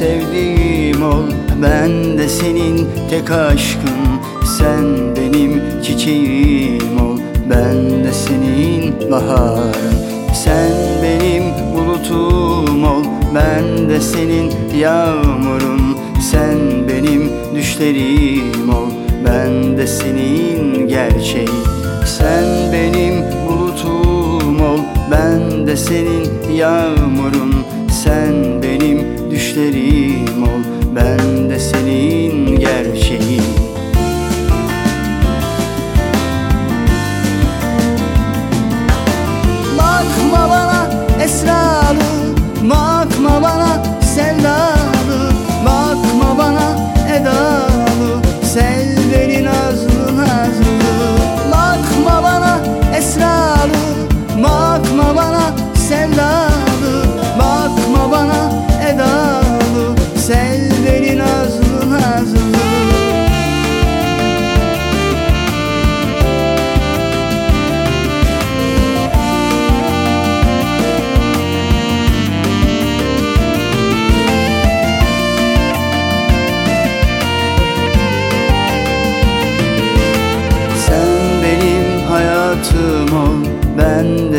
sevdiğim ol Ben de senin tek aşkın Sen benim çiçeğim ol Ben de senin baharın Sen benim bulutum ol Ben de senin yağmurun Sen benim düşlerim ol Ben de senin gerçeğin Sen benim bulutum ol Ben de senin yağmurun Sen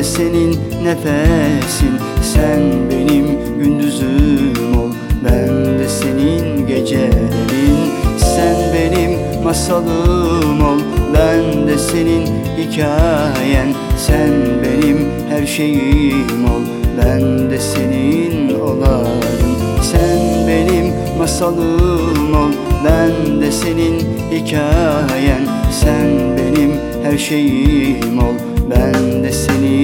de senin nefesin. Sen benim gündüzüm ol Ben de senin gecelerin. Sen benim masalım ol Ben de senin hikayen. Sen benim her şeyim ol Ben de senin olayım. Sen benim masalım ol Ben de senin hikayen. Sen benim her şeyim ol Ben de senin